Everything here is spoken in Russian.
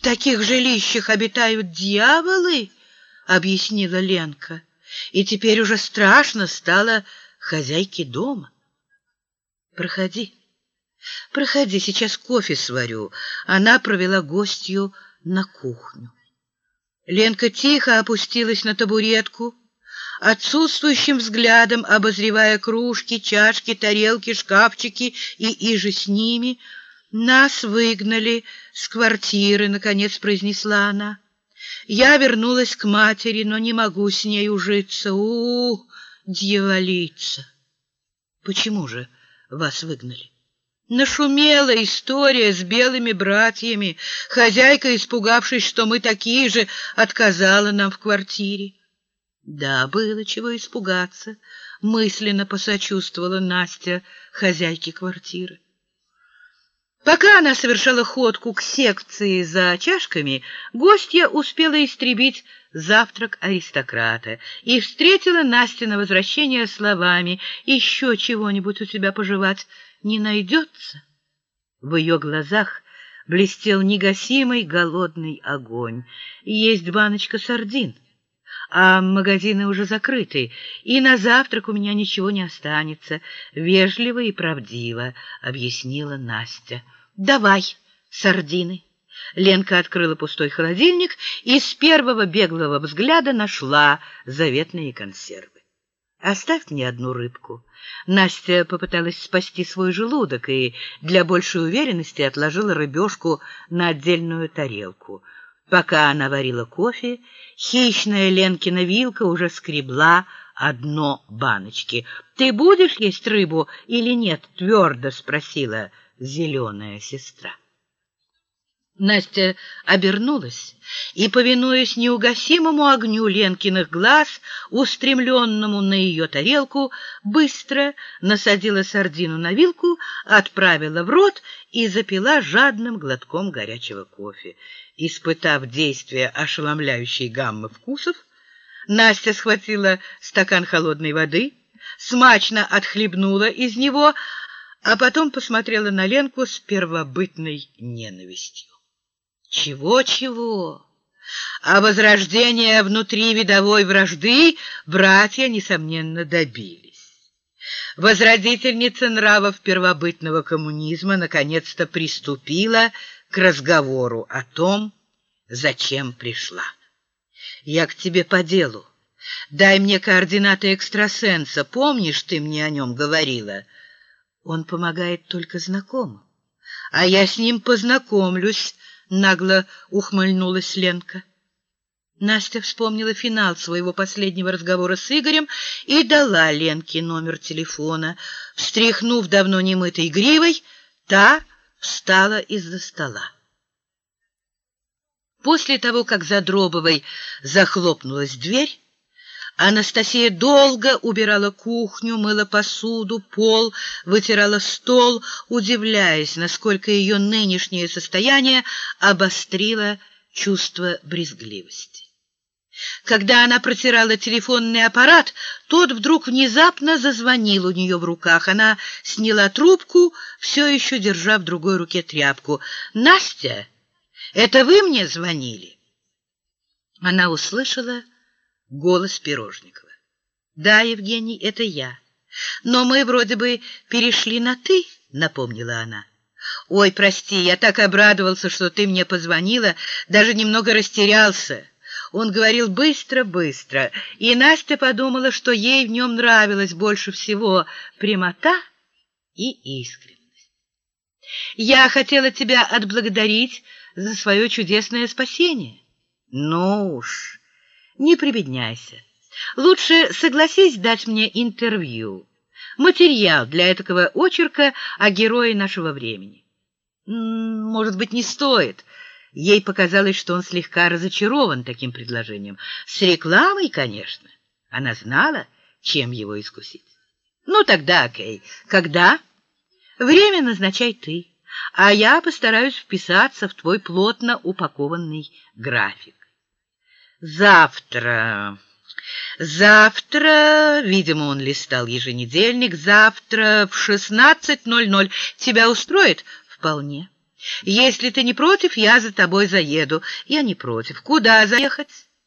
В таких жилищах обитают дьяволы, объяснила Ленка. И теперь уже страшно стало хозяйке дома. Проходи. Проходи, сейчас кофе сварю. Она провела гостью на кухню. Ленка тихо опустилась на табуретку, отсутствующим взглядом обозревая кружки, чашки, тарелки, шкафчики и иже с ними. «Нас выгнали с квартиры», — наконец произнесла она. «Я вернулась к матери, но не могу с ней ужиться. У, -у, дьяволица!» «Почему же вас выгнали?» Нашумела история с белыми братьями. Хозяйка, испугавшись, что мы такие же, отказала нам в квартире. Да, было чего испугаться, мысленно посочувствовала Настя хозяйке квартиры. Пока она совершала ходку к секции за чашками, гостья успела истребить завтрак аристократа и встретила Настя на возвращение словами «Еще чего-нибудь у тебя пожевать?» не найдется. В ее глазах блестел негасимый голодный огонь. Есть баночка сардин, а магазины уже закрыты, и на завтрак у меня ничего не останется, вежливо и правдиво, объяснила Настя. Давай сардины. Ленка открыла пустой холодильник и с первого беглого взгляда нашла заветные консервы. Оставь мне одну рыбку. Настя попыталась спасти свой желудок и для большей уверенности отложила рыбешку на отдельную тарелку. Пока она варила кофе, хищная Ленкина вилка уже скребла одно баночки. «Ты будешь есть рыбу или нет?» — твердо спросила зеленая сестра. Настя обернулась и, повинуясь неугасимому огню Ленкиных глаз, устремленному на ее тарелку, быстро насадила сардину на вилку, отправила в рот и запила жадным глотком горячего кофе. Испытав действие ошеломляющей гаммы вкусов, Настя схватила стакан холодной воды, смачно отхлебнула из него, а потом посмотрела на Ленку с первобытной ненавистью. Чего-чего? А возрождения внутри видовой вражды братья, несомненно, добились. Возродительница нравов первобытного коммунизма наконец-то приступила к разговору о том, зачем пришла. «Я к тебе по делу. Дай мне координаты экстрасенса. Помнишь, ты мне о нем говорила? Он помогает только знакомым. А я с ним познакомлюсь, нагло ухмыльнулась Ленка. Настя вспомнила финал своего последнего разговора с Игорем и дала Ленке номер телефона. Встряхнув давно немытой гривой, та встала из-за стола. После того, как за Дробовой захлопнулась дверь, Анастасия долго убирала кухню, мыла посуду, пол, вытирала стол, удивляясь, насколько ее нынешнее состояние обострило чувство брезгливости. Когда она протирала телефонный аппарат, тот вдруг внезапно зазвонил у нее в руках. Она сняла трубку, все еще держа в другой руке тряпку. «Настя, это вы мне звонили?» Она услышала Голос Пирожникова. «Да, Евгений, это я. Но мы вроде бы перешли на «ты», — напомнила она. «Ой, прости, я так обрадовался, что ты мне позвонила, даже немного растерялся». Он говорил быстро-быстро, и Настя подумала, что ей в нем нравилось больше всего прямота и искренность. «Я хотела тебя отблагодарить за свое чудесное спасение». «Ну уж...» не прибедняйся. Лучше согласись дать мне интервью, материал для этого очерка о герое нашего времени. Может быть, не стоит. Ей показалось, что он слегка разочарован таким предложением. С рекламой, конечно. Она знала, чем его искусить. Ну, тогда, окей. Когда? Время назначай ты, а я постараюсь вписаться в твой плотно упакованный график. Завтра. Завтра, видимо, он листал еженедельник, завтра в 16.00. Тебя устроит? Вполне. Если ты не против, я за тобой заеду. Я не против. Куда заехать?